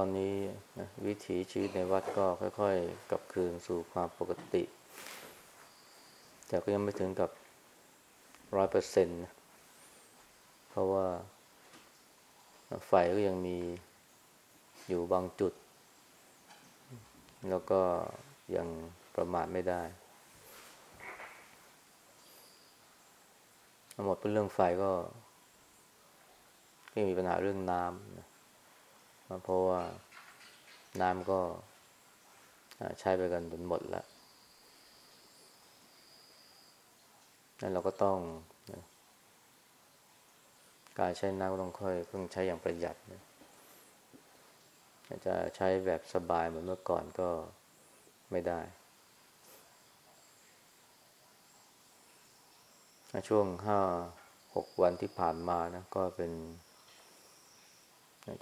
ตอนนี้นะวิถีชีวิตในวัดก็ค่อยๆกลับคืนสู่ความปกติ แต่ก็ยังไม่ถึงกับร้อยเปอร์เซ็นต์เพราะว่าไฟก็ยังมีอยู่บางจุด แล้วก็ยังประมาทไม่ได้หมดเป็นเรื่องไฟก็ไม่มีปัญหาเรื่องน้ำนะ เพราะว่าน้ำก็ใช้ไปกันจนหมดแล้วนั่นเราก็ต้องการใช้น้ำก็ต้องค่อยเพิ่งใช้อย่างประหยัดนะจะใช้แบบสบายเหมือนเมื่อก่อนก็ไม่ได้ ช่วงห้าหกวันที่ผ่านมานะ ก็เป็น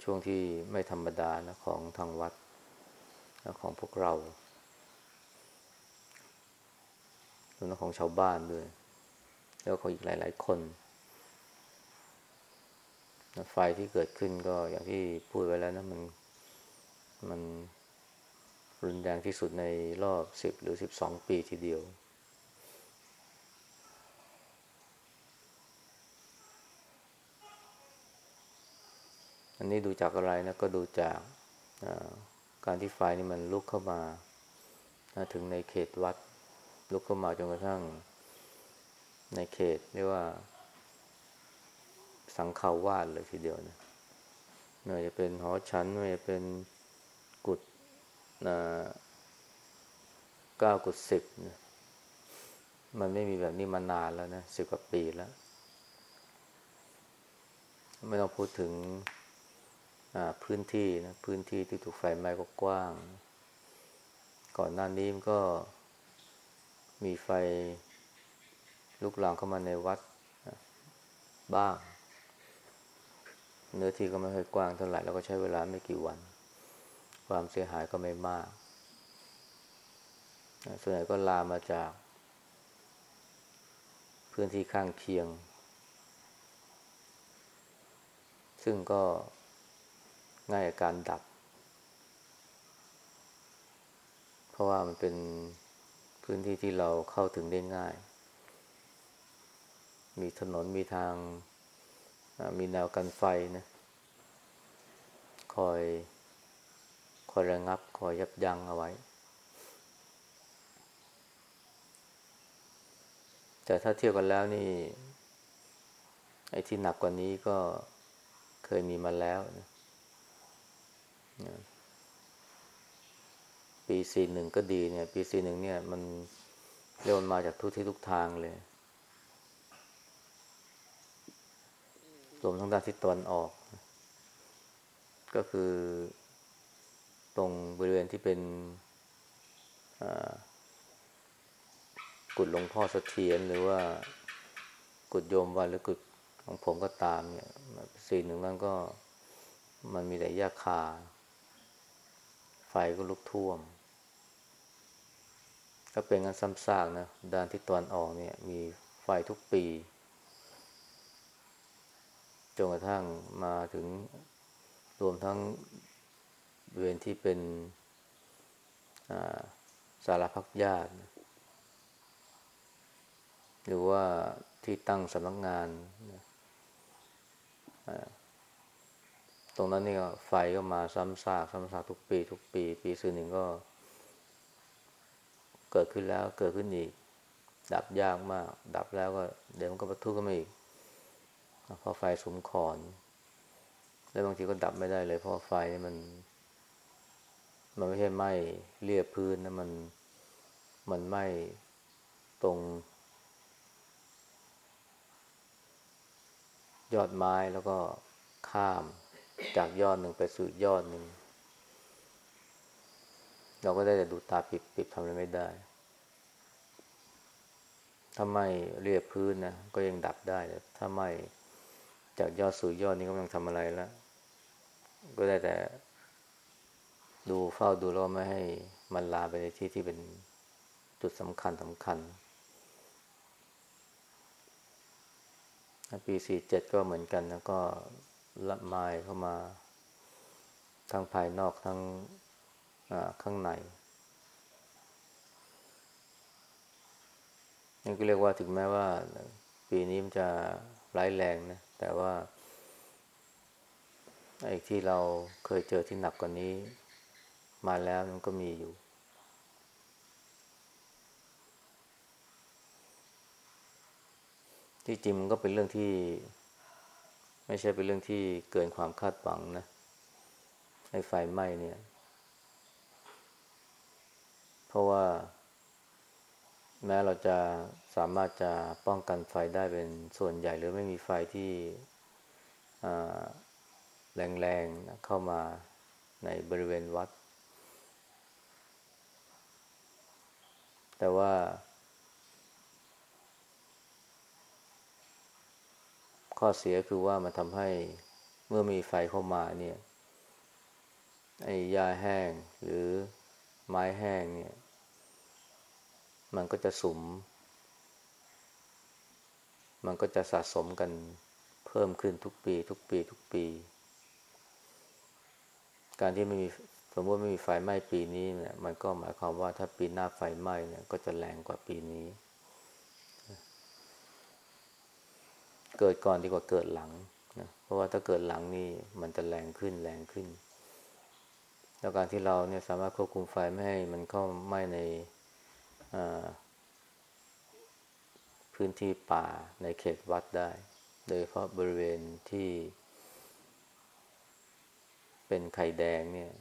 ช่วงที่ไม่ธรรมดานะของทางวัดนะของพวกเรารวมทั้งของชาวบ้านด้วย แล้วของอีกหลาย ๆ คนไฟที่เกิดขึ้นก็อย่างที่พูดไว้แล้วนะมันมันรุนแรงที่สุดในรอบสิบหรือสิบสองปีทีเดียว อันนี้ดูจากอะไรนะก็ดูจากการที่ไฟนี่มันลุกเข้ามาถึงในเขตวัด ลุกเข้ามาจนกระทั่ง ในเขตเรียกว่า สังขาวาดเลยทีเดียวนะไม่ว่าจะเป็นหอฉันไม่ว่าจะเป็นกุดเก้ากุดสิบนะมันไม่มีแบบนี้มานานแล้วนะสิบกว่าปีแล้ว ไม่ต้องพูดถึง พื้นที่นะพื้นที่ที่ถูกไฟไหม้ก็กว้าง ก่อนหน้านี้มันก็มีไฟลุกลามเข้ามาในวัดบ้าง เนื้อที่ก็ไม่ค่อยกว้างเท่าไหร่แล้วก็ใช้เวลาไม่กี่วัน ความเสียหายก็ไม่มากส่วนใหญ่ก็ลามมาจาก พื้นที่ข้างเคียง ซึ่งก็ ง่ายกับการดับ เพราะว่ามันเป็นพื้นที่ที่เราเข้าถึงได้ง่าย มีถนนมีทาง มีแนวกันไฟนะ คอย คอยระงับ คอยยับยั้งเอาไว้ แต่ถ้าเทียบกันแล้วนี่ ไอ้ที่หนักกว่านี้ก็เคยมีมาแล้วนะ ปีสี่หนึ่งก็ดีเนี่ย ปีสี่หนึ่งเนี่ย มันเรียกมาจากทุกที่ทุกทางเลยรวมทั้งด้านทิศตะวันออก ก็คือตรงบริเวณที่เป็นกุดหลวงพ่อสเสถียรหรือว่ากุดโยมวันหรือกุดของผมก็ตามเนี่ยสี่หนึ่งนั้นก็มันมีแต่หญ้าคา ก็ลุกท่วม ก็เป็นงานซ้ำซากนะด้านที่ตอนออกเนี่ย มีไฟทุกปีจนกระทั่งมาถึงรวมทั้งบริเวณที่เป็นสารพักญาติ หรือว่าที่ตั้งสำนักงงาน ตรงนั้นนี่ก็ไฟก็มาซ้ำซากซ้ำซากทุกปี ทุกปี ปีซึ่งหนึ่งก็ เกิดขึ้นแล้วเกิดขึ้นอีก ดับยากมาก ดับแล้วก็ เดี๋ยวมันก็ปะทุขึ้นมาอีกเพราะไฟสมขอน แล้วบางทีก็ดับไม่ได้เลย เพราะไฟนี่มัน มันไม่ใช่ไหมเรียบพื้นนะมันมันไหมตรงยอดไม้แล้วก็ข้าม จากยอดหนึ่งไปสู่ยอดหนึ่ง เราก็ได้แต่ดูตาปิดปิดทำอะไรไม่ได้ถ้าไม่เรียบพื้นนะก็ยังดับได้แต่ถ้าไม่จากยอดสู่ยอดนี้ก็ยังทำอะไรแล้ว ก็ได้แต่ ดูเฝ้าดูแล้วไม่ให้มันลาไปในที่ที่เป็นจุดสำคัญสำคัญ ปีสี่เจ็ดก็เหมือนกันแล้วก็ ละไมเข้ามาทั้งภายนอกทั้งข้างในนี่ก็เรียกว่าถึงแม้ว่า ปีนี้มันจะร้ายแรงนะ แต่ว่าไอ้ที่เราเคยเจอที่หนักกว่านี้ มาแล้วมันก็มีอยู่ ที่จริงมันก็เป็นเรื่องที่ ไม่ใช่เป็นเรื่องที่เกินความคาดหวังนะไอ้ไฟไหม้เนี่ย เพราะว่า แม้เราจะสามารถจะป้องกันไฟได้เป็นส่วนใหญ่ หรือไม่มีไฟที่แรงๆเข้ามาในบริเวณวัด แต่ว่า ข้อเสียคือว่ามันทำให้เมื่อมีไฟเข้ามาเนี่ยไอ้ยาแห้งหรือไม้แห้งเนี่ย มันก็จะสุม มันก็จะสะสมกันเพิ่มขึ้นทุกปี ทุกปี ทุกปี การที่ไม่มีสมมติไม่มีไฟไหม้ปีนี้เนี่ย มันก็หมายความว่าถ้าปีหน้าไฟไหม้เนี่ย ก็จะแรงกว่าปีนี้ เกิดก่อนดีกว่าเกิดหลังนะเพราะว่าถ้าเกิดหลังนี่มันจะแรงขึ้นแรงขึ้น แล้วการที่เราเนี่ยสามารถควบคุมไฟไม่ให้มันเข้าไหม้ในพื้นที่ป่าในเขตวัดได้ โดยเฉพาะบริเวณที่ เป็นไข่แดงเนี่ย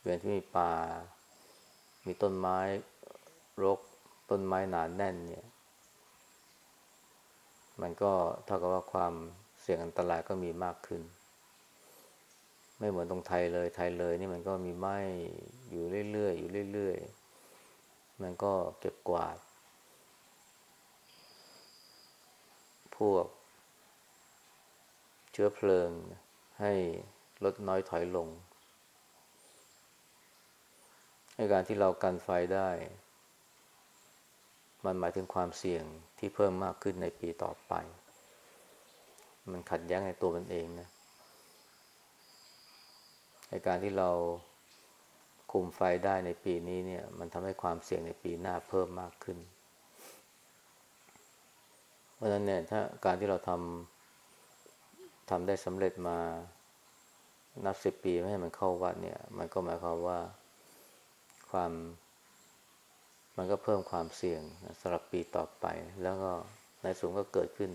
เวียนที่มีป่า มีต้นไม้รกต้นไม้หนานแน่นเนี่ย มันก็เท่ากับว่าความเสี่ยงอันตรายก็มีมากขึ้น ไม่เหมือนตรงไทยเลย ไทยเลยนี่มันก็มีไหมอยู่เรื่อยๆอยู่เรื่อยๆ มันก็เก็บกวาด พวก เชื้อเพลิงให้ลดน้อยถอยลงในการที่เรากันไฟได้ มันหมายถึงความเสี่ยงที่เพิ่มมากขึ้นในปีต่อไป มันขัดแย้งในตัวมันเองนะในการที่เราคุมไฟได้ในปีนี้เนี่ย มันทำให้ความเสี่ยงในปีหน้าเพิ่มมากขึ้น เพราะฉะนั้นเนี่ยถ้าการที่เราทำทำได้สำเร็จมานับสิบปีไม่ให้มันเข้าวัดเนี่ย มันก็หมายความว่าความ มันก็เพิ่มความเสี่ยงสำหรับปีต่อไป แล้วก็ในสูงก็เกิดขึ้น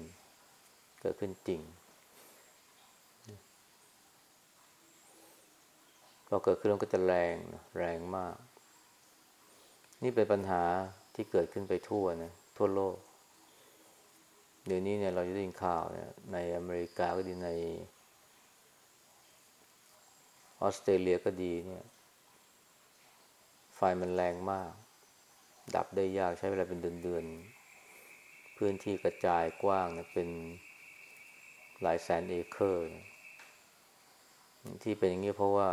เกิดขึ้นจริงพอเกิดขึ้นมันก็จะแรงแรงมาก นี่เป็นปัญหาที่เกิดขึ้นไปทั่วนะทั่วโลกเดี๋ยวนี้เนี่ยเราจะได้ยินข่าวเนี่ยในอเมริกาก็ดีในออสเตรเลียก็ดีเนี่ย ไฟมันแรงมาก ดับได้ยากใช้เวลาเป็นเดือนๆ พื้นที่กระจายกว้างเนี่ยเป็นหลายแสนเอเคอร์ ที่เป็นอย่างนี้เพราะว่า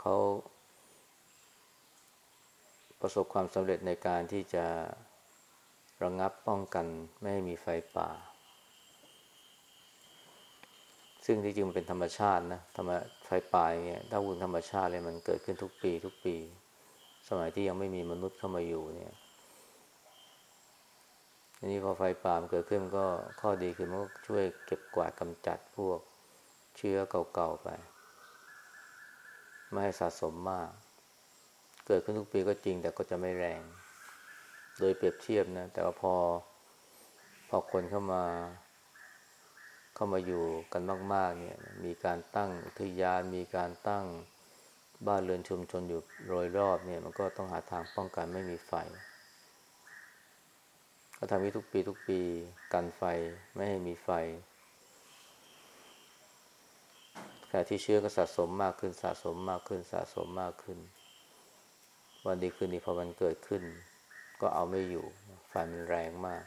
เขาประสบความสำเร็จในการที่จะระงับป้องกันไม่ให้มีไฟป่า ซึ่งที่จริงมันเป็นธรรมชาตินะธรรมไฟป่าเนี่ยถ้าวุ่นธรรมชาติเลยมันเกิดขึ้นทุกปี ทุกปี สมัยที่ยังไม่มีมนุษย์เข้ามาอยู่เนี่ยอันนี้พอไฟป่ามันเกิดขึ้นมันก็ข้อดีคือมันก็ช่วยเก็บกวาดกำจัดพวกเชื้อเก่าๆไป ไม่ให้สะสมมาก เกิดขึ้นทุกปีก็จริงแต่ก็จะไม่แรง โดยเปรียบเทียบนะ แต่ว่าพอ พอคนเข้ามา เข้ามาอยู่กันมาก ๆ เนี่ย มีการตั้งอุทยานมีการตั้ง บ้านเรือนชุมชนอยู่โดยรอบเนี่ย มันก็ต้องหาทางป้องกันไม่มีไฟก็ทำให้ทุกปีทุกปีกันไฟไม่ให้มีไฟแต่ที่เชื้อก็สะสมมากขึ้นสะสมมากขึ้นสะสมมากขึ้น วันดีคืนดีพอมันเกิดขึ้น ก็เอาไม่อยู่ไฟมันแรงมาก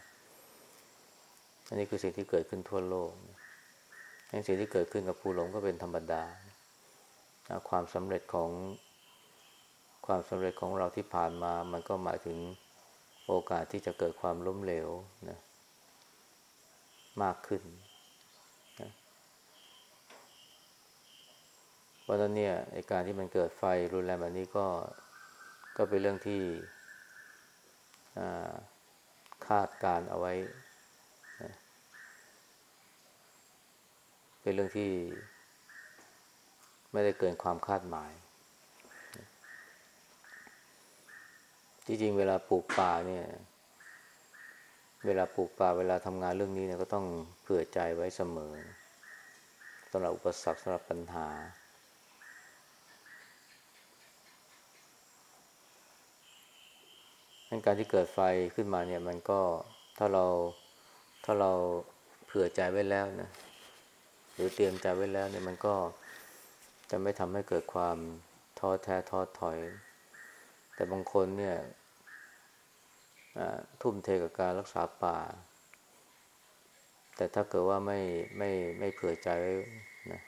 อันนี้คือสิ่งที่เกิดขึ้นทั่วโลก สิ่งที่เกิดขึ้นกับผู้หลงก็เป็นธรรมดา ความสำเร็จของความสำเร็จของเราที่ผ่านมา มันก็หมายถึงโอกาสที่จะเกิดความล้มเหลวนะมากขึ้นนะเพราะฉะนั้นเนี่ยไอการที่มันเกิดไฟรุนแรงแบบนี้ก็ก็เป็นเรื่องที่คาดการเอาไว้ เป็นเรื่องที่ ไม่ได้เกินความคาดหมาย ที่จริงเวลาปลูกป่าเนี่ย เวลาปลูกป่าเวลาทำงานเรื่องนี้เนี่ยก็ต้องเผื่อใจไว้เสมอสำหรับอุปสรรคสำหรับปัญหา การที่เกิดไฟขึ้นมาเนี่ย มันก็ถ้าเราถ้าเราเผื่อใจไว้แล้วนะหรือเตรียมใจไว้แล้วเนี่ยมันก็ จะไม่ทำให้เกิดความท้อแท้ท้อถอย แต่บางคนเนี่ยทุ่มเทกับการรักษาป่า แต่ถ้าเกิดว่าไม่ไม่ไม่เผื่อใจไว้นะ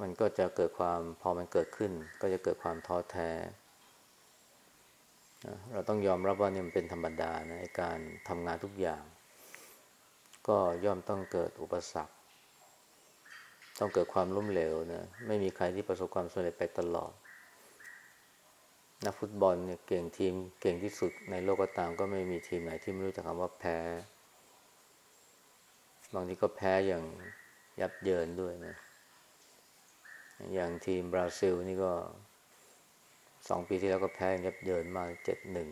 มันก็จะเกิดความพอมันเกิดขึ้น ก็จะเกิดความท้อแท้ เราต้องยอมรับว่านี่มันเป็นธรรมดานะในการทำงานทุกอย่าง ก็ย่อมต้องเกิดอุปสรรค ต้องเกิดความล้มเหลวนะไม่มีใครที่ประสบความสำเร็จไปตลอดนักฟุตบอลเนี่ยเก่งทีมเก่งที่สุดในโลกก็ตาม ก็ไม่มีทีมไหนที่ไม่รู้จักคำว่าแพ้ บางทีก็แพ้อย่างยับเยินด้วยนะ อย่างทีมบราซิลนี่ก็สองปีที่แล้วก็แพ้ยับเยินมาเจ็ดหนึ่ง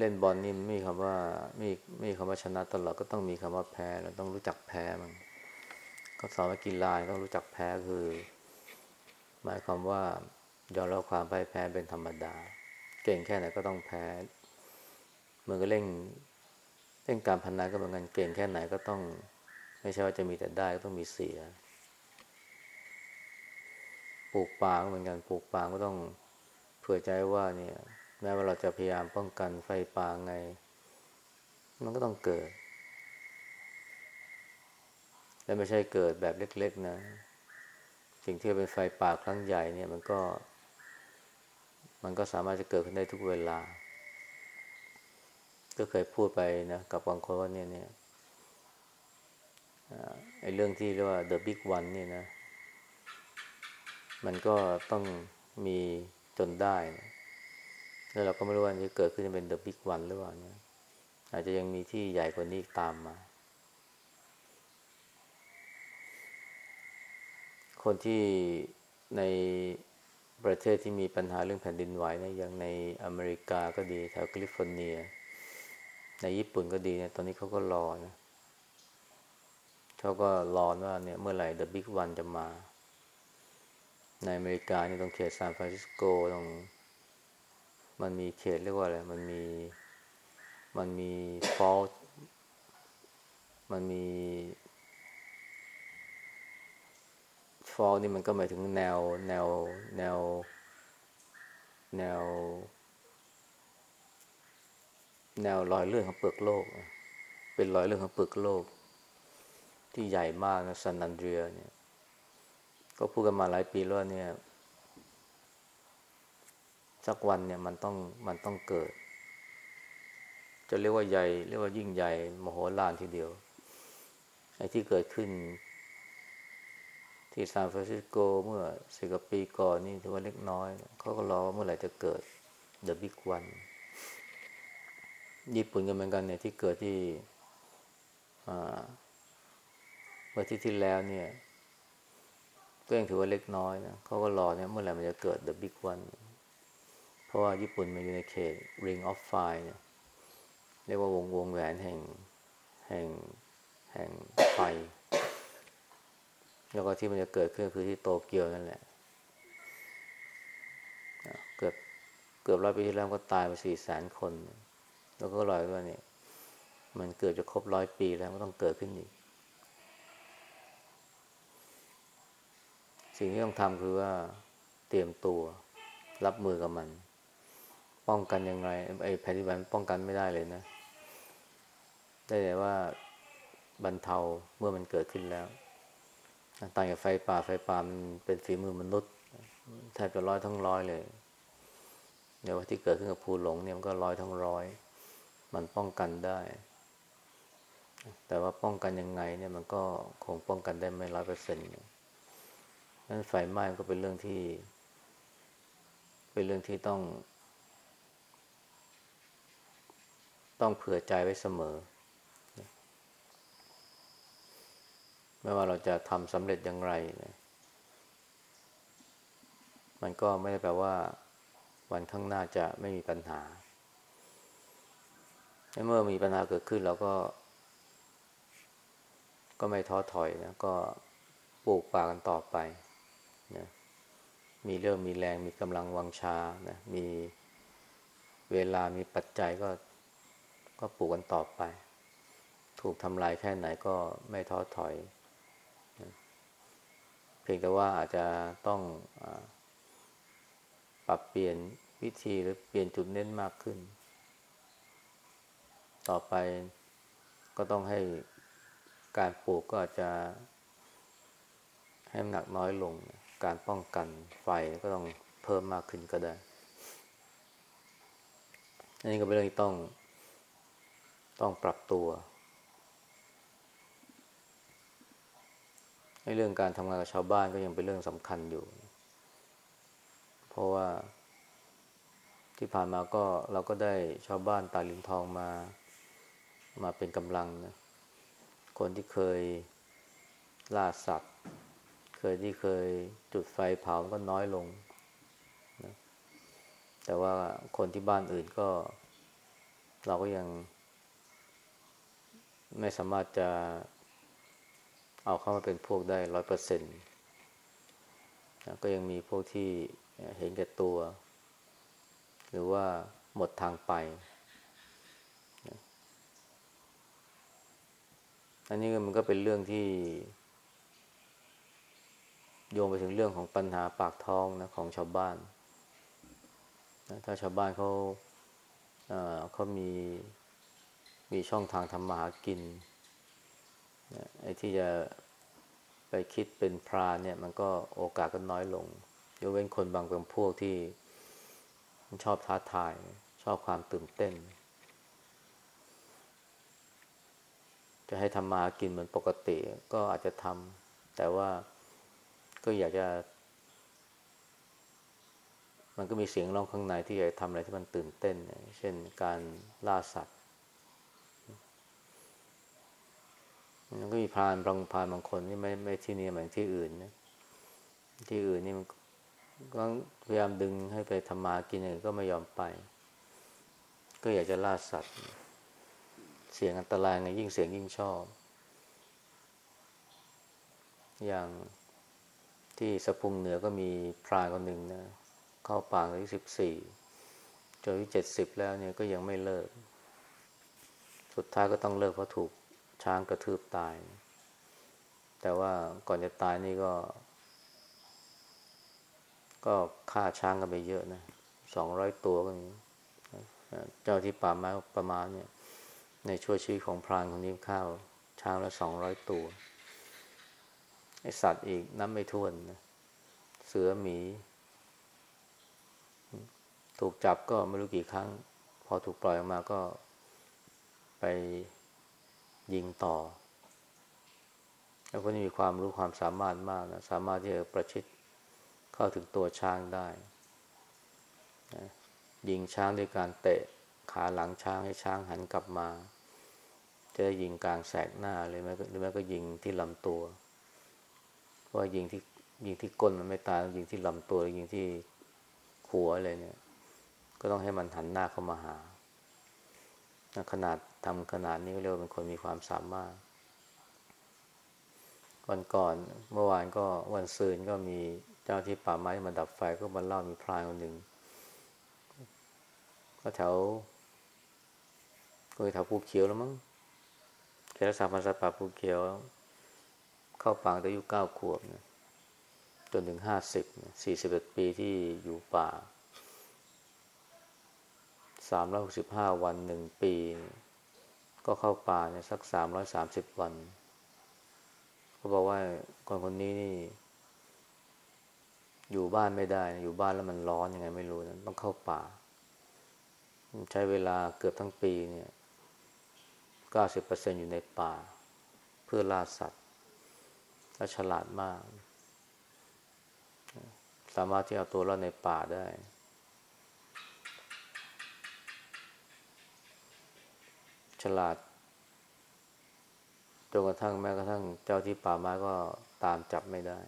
เล่นบอลนี่ไม่มีคำว่าไม่ไม่มีคำว่าชนะตลอดก็ต้องมีคำว่าแพ้เราต้องรู้จักแพ้มัน ก็สอนว่ากีฬาต้องรู้จักแพ้คือ หมายความว่ายอมรับความพ่ายแพ้เป็นธรรมดา เก่งแค่ไหนก็ต้องแพ้เมื่อก็เล่นเล่นการพนันก็เหมือนกันเก่งแค่ไหนก็ต้อง ไม่ใช่ว่าจะมีแต่ได้ก็ต้องมีเสียปลูกป่าก็เหมือนกันปลูกป่าก็ต้องเผื่อใจว่าเนี่ยแม้ว่าเราจะพยายามป้องกันไฟป่าไง มันก็ต้องเกิด และไม่ใช่เกิดแบบเล็ก ๆ นะ สิ่งที่เป็นไฟป่าครั้งใหญ่เนี่ย มันก็ มันก็สามารถจะเกิดขึ้นได้ทุกเวลา ก็เคยพูดไปนะกับบางคนว่าเนี่ยเนี่ยไอ้เรื่องที่เรียกว่า the big one เนี่ยนะ มันก็ต้องมีจนได้นะแล้วเราก็ไม่รู้ว่าจะเกิดขึ้นจะเป็น the big one หรือเปล่าเนี่ยอาจจะยังมีที่ใหญ่กว่านี้ตามมา คนที่ในประเทศที่มีปัญหาเรื่องแผ่นดินไหวนะอย่างในอเมริกาก็ดีแถวแคลิฟอร์เนีย ในญี่ปุ่นก็ดีเนี่ยตอนนี้เขาก็รอนะเขาก็รอว่าเนี่ยเมื่อไหร่ The Big One จะมา ในอเมริกานี่ตรงเขตซานฟรานซิสโกตรงมันมีเขตเรียกว่าอะไร มันมี มันมี fault มันมี fault นี่มันก็หมายถึงแนวแนวแนว แนว แนวรอยเลื่อนของเปลือกโลก เป็นรอยเลื่อนของเปลือกโลก ที่ใหญ่มากนะซันนันเดรียเนี่ย ก็พูดกันมาหลายปีแล้วเนี่ยสักวันเนี่ยมันต้องมันต้องเกิด จะเรียกว่าใหญ่ เรียกว่ายิ่งใหญ่มโหฬารทีเดียวไอ้ที่เกิดขึ้น ที่ซานฟรานซิสโกเมื่อสิบกว่าปีก่อนนี่ถือว่าเล็กน้อย เขาก็รอว่าเมื่อไหร่จะเกิดเดอะบิ๊กวันญี่ปุ่นก็เหมือนกันเนี่ยที่เกิดที่เมื่อที่ที่แล้วเนี่ยก็ยังถือว่าเล็กน้อยนะเขาก็รอเนี่ยเมื่อไหร่มันจะเกิด the big one เพราะว่าญี่ปุ่นมันอยู่ในเขต ring of fire เนี่ยเรียกว่าวงวงแหวนแห่งแห่งแห่งไฟ แล้วก็ที่มันจะเกิดขึ้นคือที่โตเกียวนั่นแหละเกือบเกือบร้อยปีที่แล้วก็ตายไปสี่แสนคน แล้วก็ลอยว่าเนี่ยมันเกิดจะครบร้อยปีแล้วก็ต้องเกิดขึ้นอีก สิ่งที่ต้องทำคือว่าเตรียมตัวรับมือกับมัน ป้องกันยังไงไอ้แผ่นดินไหวป้องกันไม่ได้เลยนะ ได้แต่ว่าบรรเทาเมื่อมันเกิดขึ้นแล้ว ต่างจากไฟป่าไฟป่ามันเป็นฝีมือมนุษย์แทบจะร้อยทั้งร้อยเลยเดี๋ยวว่าที่เกิดขึ้นกับภูหลงเนี่ยมันก็ร้อยทั้งร้อย มันป้องกันได้ แต่ว่าป้องกันยังไงเนี่ยมันก็คงป้องกันได้ไม่ร้อยเปอร์เซ็นต์นั้นไฟไหม้ก็เป็นเรื่องที่ เป็นเรื่องที่ต้อง ต้องเผื่อใจไว้เสมอ ไม่ว่าเราจะทำสำเร็จอย่างไรนะมันก็ไม่ได้แปลว่า วันข้างหน้าจะไม่มีปัญหาเมื่อมีปัญหาเกิดขึ้นเราก็ ก็ไม่ท้อถอยนะก็ปลูกป่ากันต่อไปนะมีเรื่องมีแรงมีกำลังวังชานะมีเวลามีปัจจัยก็ก็ปลูกกันต่อไป ถูกทำลายแค่ไหนก็ไม่ท้อถอย พียงแต่ว่าอาจจะต้องอปรับเปลี่ยนวิธีหรือเปลี่ยนจุดเน้นมากขึ้น ต่อไปก็ต้องให้การปลูกก็อาจจะ ให้หนักน้อยลง การป้องกันไฟก็ต้องเพิ่มมากขึ้นก็ได้ อันนี้ก็เป็นเรื่องที่ต้อง ต้องปรับตัว ใน เรื่องการทำงานกับชาวบ้านก็ยังเป็นเรื่องสำคัญอยู่ เพราะว่าที่ผ่านมาก็เราก็ได้ชาวบ้านตาลินทองมา มาเป็นกำลังนะคนที่เคยล่าสัตว์ เคยที่เคยจุดไฟเผาก็น้อยลงนะแต่ว่าคนที่บ้านอื่นก็ เราก็ยัง ไม่สามารถจะ เอาเข้ามาเป็นพวกได้ร้อยเปอร์เซ็นต์ก็ยังมีพวกที่เห็นแก่ตัว หรือว่าหมดทางไป อันนี้มันก็เป็นเรื่องที่ โยงไปถึงเรื่องของปัญหาปากท้องนะของชาวบ้านนะถ้าชาวบ้านเขาเขามีมีช่องทางทำมาหากิน ไอ้ที่จะไปคิดเป็นพรานเนี่ย มันก็โอกาสก็น้อยลง ยกเว้นคนบางเป็นพวกที่ชอบท้าทาย ชอบความตื่นเต้น จะให้ทำมากินเหมือนปกติ ก็อาจจะทำแต่ว่าก็อยากจะ มันก็มีเสียงร้องข้างในที่อยากทำอะไรที่มันตื่นเต้น เช่นการล่าสัตว์ มันก็มีพรานบางพรานบางคนที่ไม่ไม่ที่นี่เหมือนที่อื่นนะ ที่อื่นนี่มันก็พยายามดึงให้ไปทำมากินอื่นก็ไม่ยอมไป ก็อยากจะล่าสัตว์ เสียงอันตรายไงยิ่งเสียงยิ่งชอบ อย่างที่สะพุงเหนือก็มีพรายคนหนึ่งนะเข้าป่าอายุสิบสี่จนอายุเจ็ดสิบแล้วเนี่ยก็ยังไม่เลิก สุดท้ายก็ต้องเลิกเพราะถูก ช้างกระทืบตาย แต่ว่าก่อนจะตายนี่ก็ ก็ฆ่าช้างกันไปเยอะนะสองร้อยตัวก็มีเจ้าที่ป่าไม้ประมาณเนี่ย ในช่วงชีวิตของพรานคนนี้ข้าวช้างละสองร้อยตัวไอสัตว์อีกน้ำไม่ท้วนนะเสือหมี ถูกจับก็ไม่รู้กี่ครั้ง พอถูกปล่อยออกมาก็ไป ยิงต่อ แล้วก็นี่มีความรู้ความสามารถมากนะ สามารถที่จะประชิดเข้าถึงตัวช้างได้นะยิงช้างด้วยการเตะขาหลังช้างให้ช้างหันกลับมา จะได้ยิงกลางแสกหน้าเลยไหมหรือไม่ก็ยิงที่ลำตัว เพราะยิงที่ยิงที่ก้นมันไม่ตายยิงที่ลำตัวยิงที่หัวอะไรเนี่ย ก็ต้องให้มันหันหน้าเข้ามาหาขนาด ทำขนาดนี้ก็เรียกว่าเป็นคนมีความสามารถ วันก่อนเมื่อวานก็วันซืนก็มีเจ้าที่ป่าไม้มาดับไฟก็มาเล่ามีพรานคนหนึ่งก็แถวก็แถวภูเขียวแล้วมั้งแกรักษาพันธุ์สัตว์ป่าภูเขียว เข้าป่าตั้งอายุเก้าขวบนี่ยจนถึงห้าสิบสี่สิบเอ็ดปีที่อยู่ป่าสามร้อยหกสิบห้าวันหนึ่งปี ก็เข้าป่าเนี่ยสักสามร้อยสามสิบวัน เขาบอกว่าคนคนนี้นี่ อยู่บ้านไม่ได้ อยู่บ้านแล้วมันร้อนยังไงไม่รู้นะต้องเข้าป่า ใช้เวลาเกือบทั้งปีเนี่ยก็90%อยู่ในป่า เพื่อล่าสัตว์และฉลาดมาก สามารถที่เอาตัวรอดในป่าได้ ฉลาดจนกระทั่งแม้กระทั่งเจ้าที่ป่าไม้ก็ตามจับไม่ได้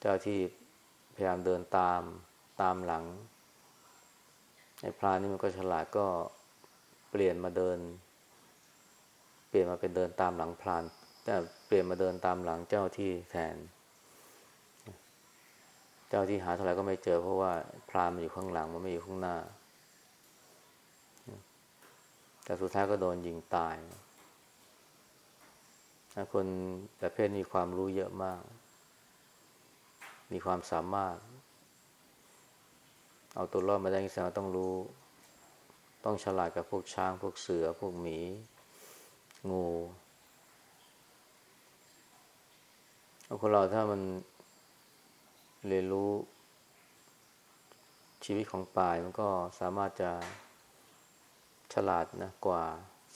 เจ้าที่พยายามเดินตามตามหลังไอ้พรานนี่มันก็ฉลาดก็เปลี่ยนมาเดิน เปลี่ยนมาเป็นเดินตามหลังพรานแต่เปลี่ยนมาเดินตามหลังเจ้าที่แทน เจ้าที่หาเท่าไหร่ก็ไม่เจอเพราะว่าพรานมันอยู่ข้างหลังมันไม่อยู่ข้างหน้า แต่สุดท้ายก็โดนยิงตายคนประเภทนี้ความรู้เยอะมาก มีความสามารถ เอาตัวรอดมาได้แสดงว่าต้องรู้ ต้องฉลาดกับพวกช้าง พวกเสือ พวกหมี งูคนเราถ้ามันเรียนรู้ชีวิตของป่ามันก็สามารถจะ ฉลาดนะกว่า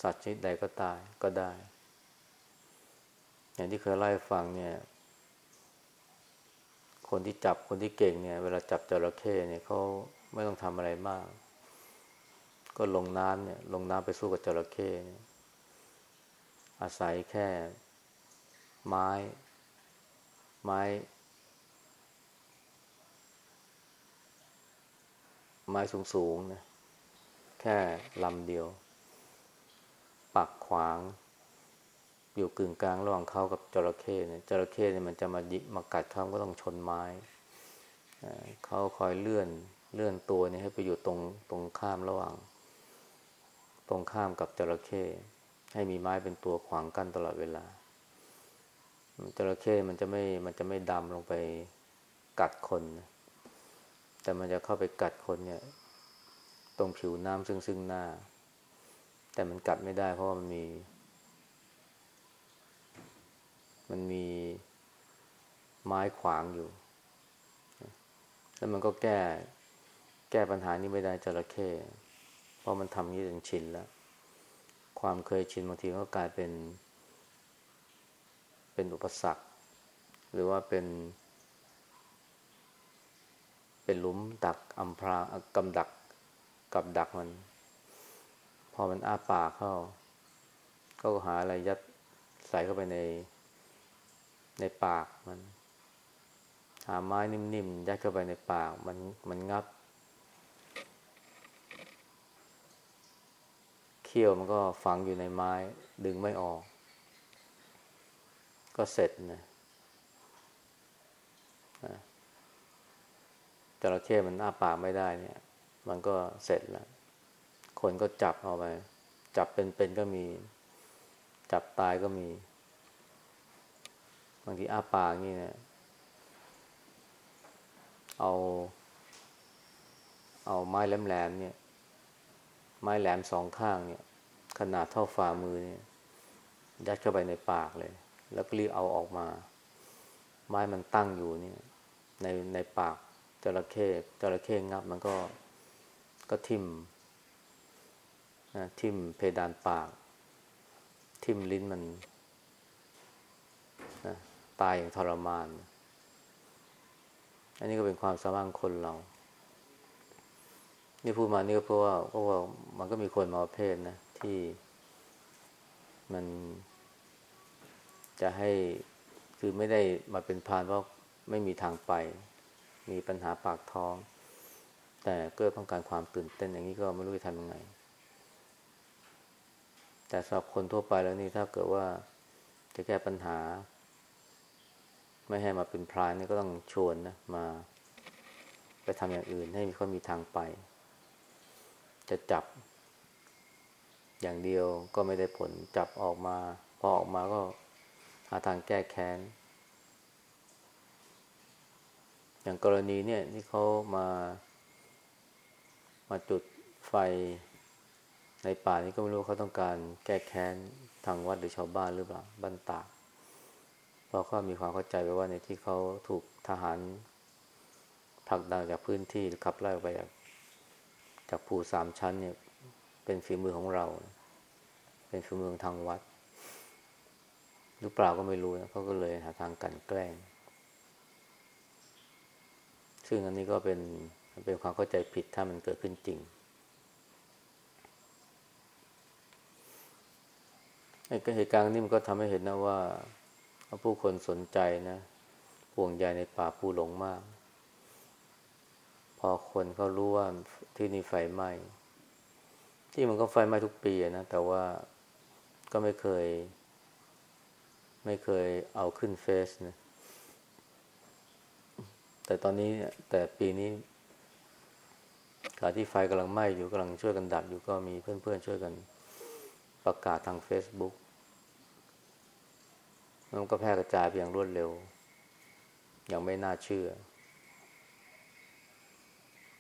สัตว์ชนิดใดก็ตายก็ได้ อย่างที่เคยเล่าให้ฟังเนี่ย คนที่จับคนที่เก่งเนี่ย เวลาจับจระเข้เนี่ยเขาไม่ต้องทำอะไรมาก ก็ลงน้ำเนี่ย ลงน้ำไปสู้กับจระเข้เนี่ยอาศัยแค่ ไม้ ไม้ ไม้สูงๆนะ ค่ลำเดียว ปักขวาง อยู่กึ่งกลางระหว่างเขากับจระเข้เนี่ยจระเข้เนี่ยมันจะมายิมากัดเขาก็ต้องชนไม้เขาคอยเลื่อนเลื่อนตัวนี่ให้ไปอยู่ตรงตรงข้ามระหว่าง ตรงข้ามกับจระเข้ให้มีไม้เป็นตัวขวางกั้นตลอดเวลาจระเข้มันจะไม่มันจะไม่ดำลงไปกัดคน แต่มันจะเข้าไปกัดคนเนี่ย ตรงผิวน้ำซึ่งซึ่งหน้า แต่มันกัดไม่ได้เพราะมันมี มันมีไม้ขวางอยู่ แล้วมันก็แก้ แก้ปัญหานี้ไม่ได้จระเข้เพราะมันทำนี้จนชินแล้ว ความเคยชินบางทีก็กลายเป็น เป็นอุปสรรค หรือว่าเป็นเป็นหลุมดักอัมพรากำดัก กับดักมัน พอมันอ้าปากเข้า ก็หาอะไรยัดใส่เข้าไปใน ในปากมัน หาไม้นิ่มๆยัดเข้าไปในปากมันมันงับเขี้ยวมันก็ฝังอยู่ในไม้ดึงไม่ออก ก็เสร็จนะจระเข้มันอ้าปากไม่ได้เนี่ย มันก็เสร็จแล้ว คนก็จับเอาไป จับเป็นๆก็มี จับตายก็มี บางทีอาปากนี่เนี่ยเอา เอาไม้แหลมๆเนี่ย ไม้แหลมสองข้างเนี่ย ขนาดเท่าฝ่ามือเนี่ยยัดเข้าไปในปากเลย แล้วก็รีบเอาออกมา ไม้มันตั้งอยู่เนี่ย ในในปากจระเข้จระเข้งับมันก็ ก็ทิ่มนะทิ่มเพดานปาก ทิ่มลิ้นมันนะตายอย่างทรมาน อันนี้ก็เป็นความสามารถคนเรา นี่พูดมานี่ก็เพราะว่าเพราะว่ามันก็มีคนมาประเภทนะ ที่มันจะให้คือไม่ได้มาเป็นพานเพราะไม่มีทางไป มีปัญหาปากท้อง แต่ก็ต้องการความตื่นเต้นอย่างนี้ก็ไม่รู้จะทำยังไง แต่สำหรับคนทั่วไปแล้วนี่ถ้าเกิดว่าจะแก้ปัญหา ไม่ให้มาเป็นพรานนี่ก็ต้องชวนนะมา ไปทำอย่างอื่นให้มีเขามีทางไป จะจับ อย่างเดียวก็ไม่ได้ผลจับออกมาพอออกมาก็หาทางแก้แค้นอย่างกรณีเนี่ยที่เขามา มาจุดไฟในป่านี้ก็ไม่รู้เขาต้องการแก้แค้นทางวัดหรือชาวบ้านหรือเปล่าบ้านตากเราะเขามีความเข้าใจไปว่าในที่เขาถูกทหารผลักดันจากพื้นที่หรือขับไล่ไปจากจากภูสามชั้นเนี่ย เป็นฝีมือของเรา เป็นฝีมือทางวัด หรือเปล่าก็ไม่รู้นะเขาก็เลยหาทางกันแกล้ง ซึ่งอันนี้ก็เป็น เป็นความเข้าใจผิดถ้ามันเกิดขึ้นจริงไอ้เหตุการณ์นี้มันก็ทำให้เห็นนะว่าผู้คนสนใจนะห่วงใยในป่าผู้หลงมาก พอคนเขารู้ว่าที่นี่ไฟไหม้ที่มันก็ไฟไหม้ทุกปีนะแต่ว่าก็ไม่เคย ไม่เคยเอาขึ้นเฟซนะแต่ตอนนี้แต่ปีนี้ ขณะที่ไฟกำลังไหม้อยู่กำลังช่วยกันดับอยู่ก็มีเพื่อนๆช่วยกันประกาศทาง Facebook มันก็แพร่กระจายไปอย่างรวดเร็ว อย่างไม่น่าเชื่อ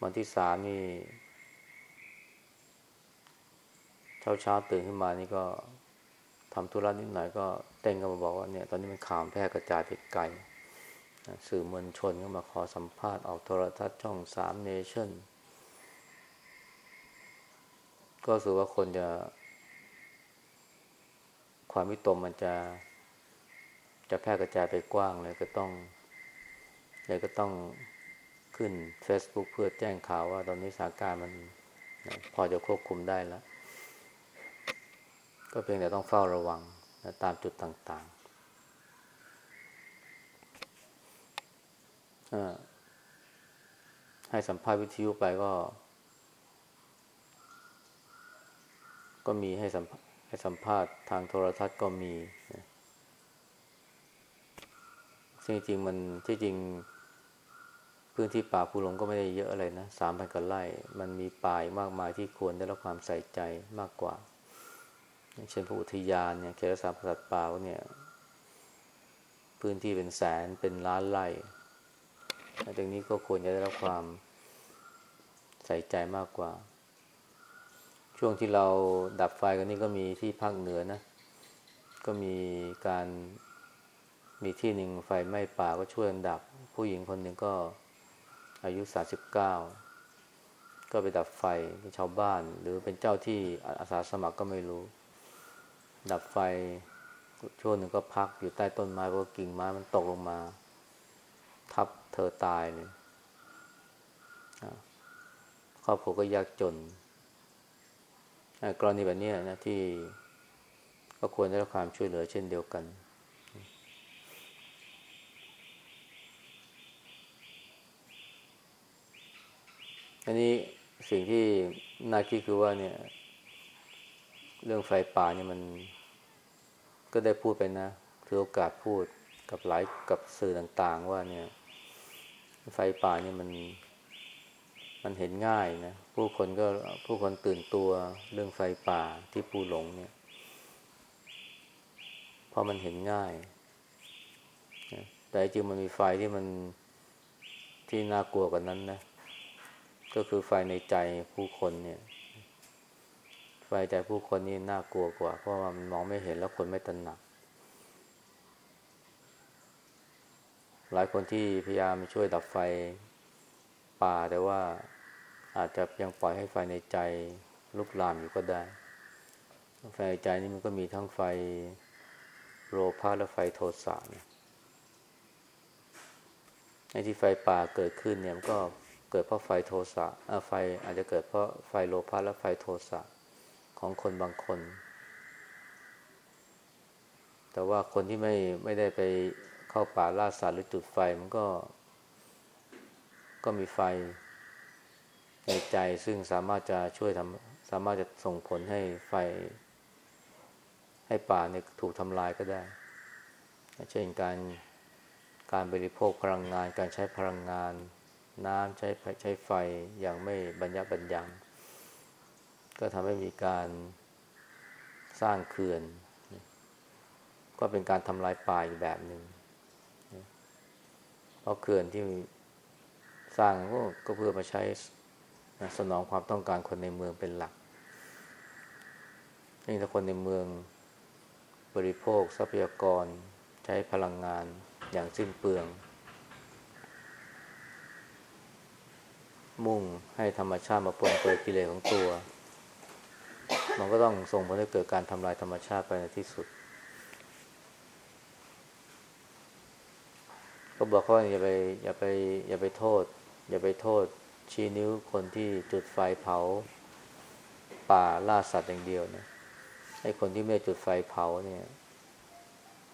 วันที่สามนี่เช้าเช้าตื่นขึ้นมานี่ก็ทำธุระนิดหน่อยก็เต้นก็มาบอกว่าเนี่ย ตอนนี้มันข่าวแพร่กระจายไปไกลสื่อมวลชนก็มาขอสัมภาษณ์ออกโทรทัศน์ช่องสามเนชั่น ก็สือว่าคนจะ ความวิตกมันจะ จะแพร่กระจายไปกว้างเลยก็ต้องเลยก็ต้องขึ้น Facebook เพื่อแจ้งข่าวว่าตอนนี้สถานการณ์มันพอจะควบคุมได้แล้ว ก็เพียงแต่ต้องเฝ้าระวังนะตามจุดต่างๆให้สัมภาษณ์วิทยุไปก็ ก็มีให้สัมให้สัมภาษณ์ทางโทรทัศน์ก็มีนะซึ่งจริงมันที่จริง พื้นที่ป่าภูหลงก็ไม่ได้เยอะอะไรนะสามพันกว่าไร่ มันมีป่ามากมายที่ควรได้รับความใส่ใจมากกว่า เช่นพระอุทยานเนี่ยเขตรักษาสัตว์ป่าเนี่ย พื้นที่เป็นแสนเป็นล้านไร่ตรงนี้ก็ควรจะได้รับความใส่ใจมากกว่า ช่วงที่เราดับไฟกันนี่ก็มีที่ภาคเหนือนะ ก็มีการมีที่หนึ่งไฟไหม้ป่าก็ช่วยดับ ผู้หญิงคนหนึ่งก็อายุสาสิบเก้าก็ไปดับไฟเป็นชาวบ้าน หรือเป็นเจ้าที่อาสาสมัครก็ไม่รู้ ดับไฟช่วงหนึ่งก็พักอยู่ใต้ต้นไม้เพราะกิ่งไม้มันตกลงมา ทับเธอตายเลยครอบครัวก็ยากจน กรณีแบบนี้นะที่ก็ควรได้รับความช่วยเหลือเช่นเดียวกัน อันนี้สิ่งที่น่าคิดคือว่าเนี่ย เรื่องไฟป่าเนี่ยมันก็ได้พูดไปนะถือโอกาสพูดกับหลายกับสื่อต่างๆ ว่าเนี่ย ไฟป่าเนี่ยมัน มันเห็นง่ายนะ ผู้คนก็ผู้คนตื่นตัวเรื่องไฟป่าที่ปูหลงเนี่ยเพราะมันเห็นง่าย แต่จริงมันมีไฟที่มันที่น่ากลัวกว่านั้นนะ ก็คือไฟในใจผู้คนเนี่ย ไฟใจผู้คนนี่น่ากลัวกว่า เพราะว่ามันมองไม่เห็นแล้วคนไม่ตระหนัก หลายคนที่พยายามช่วยดับไฟป่าแต่ว่า อาจจะยังปล่อยให้ไฟในใจลุกลามอยู่ก็ได้ ไฟในใจนี่มันก็มีทั้งไฟโลภะและไฟโทสะนี่ยในที่ไฟป่าเกิดขึ้นเนี่ยมันก็เกิดเพราะไฟโทสะไฟอาจจะเกิดเพราะไฟโลภะและไฟโทสะของคนบางคน แต่ว่าคนที่ไม่ไม่ได้ไปเข้าป่าล่าสัตว์หรือจุดไฟมันก็ ก็มีไฟ ในใจซึ่งสามารถจะช่วยทำสามารถจะส่งผลให้ไฟ ให้ป่าเนี่ยถูกทำลายก็ได้ เช่นการการบริโภคพลังงาน การใช้พลังงาน น้ำใช้ใช้ไฟอย่างไม่บรรยับบรรยัง ก็ทำให้มีการสร้างเขื่อน ก็เป็นการทำลายป่าอีกแบบหนึ่งเพราะเขื่อนที่สร้างก็เพื่อมาใช้ สนองความต้องการคนในเมืองเป็นหลักนี่งถ้าคนในเมืองบริโภคทรัพยากรใช้พลังงานอย่างสิ้นเปลือง มุ่งให้ธรรมชาติมาปลงเปลือยกิเลสของตัว มันก็ต้องส่งผลให้เกิดการทำลายธรรมชาติไปในที่สุด ก็บอกเขาอย่าไปอย่าไปอย่าไปโทษ อย่าไปโทษ ชี้นิ้วคนที่จุดไฟเผา ป่าล่าสัตว์อย่างเดียวนะไอ้คนที่ไม่ได้จุดไฟเผาเนี่ย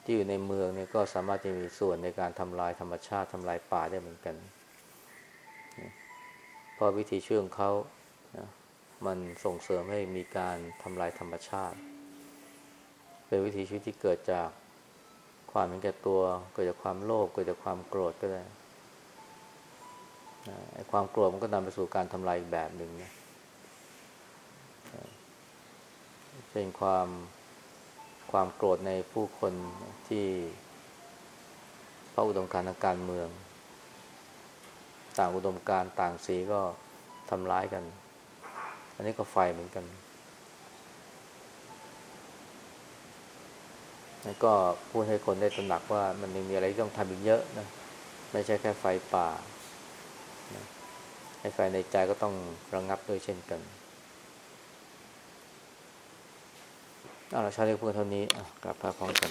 ที่อยู่ในเมืองเนี่ยก็สามารถจะมีส่วนในการทำลายธรรมชาติทำลายป่าได้เหมือนกันเพราะวิธีช่วยของเขานะมันส่งเสริมให้มีการทำลายธรรมชาติ เป็นวิธีชีวิตที่เกิดจากความเห็นแก่ตัว เกิดจากความโลภเกิดจากความโกรธก็ได้ ไอ้ความโกรธมันก็นำไปสู่การทำลายอีกแบบหนึ่งนะเป็นความความโกรธในผู้คนที่เพราะอุดมการทางการเมือง ต่างอุดมการต่างสีก็ทำร้ายกัน อันนี้ก็ไฟเหมือนกันแล้วก็พูดให้คนได้ตระหนักว่ามันยังมีอะไรที่ต้องทำอีกเยอะนะ ไม่ใช่แค่ไฟป่า ไฟในใจก็ต้องระงงับด้วยเช่นกันเอาละชาเรียกพวกเท่านี้กลับพาพร้อมกัน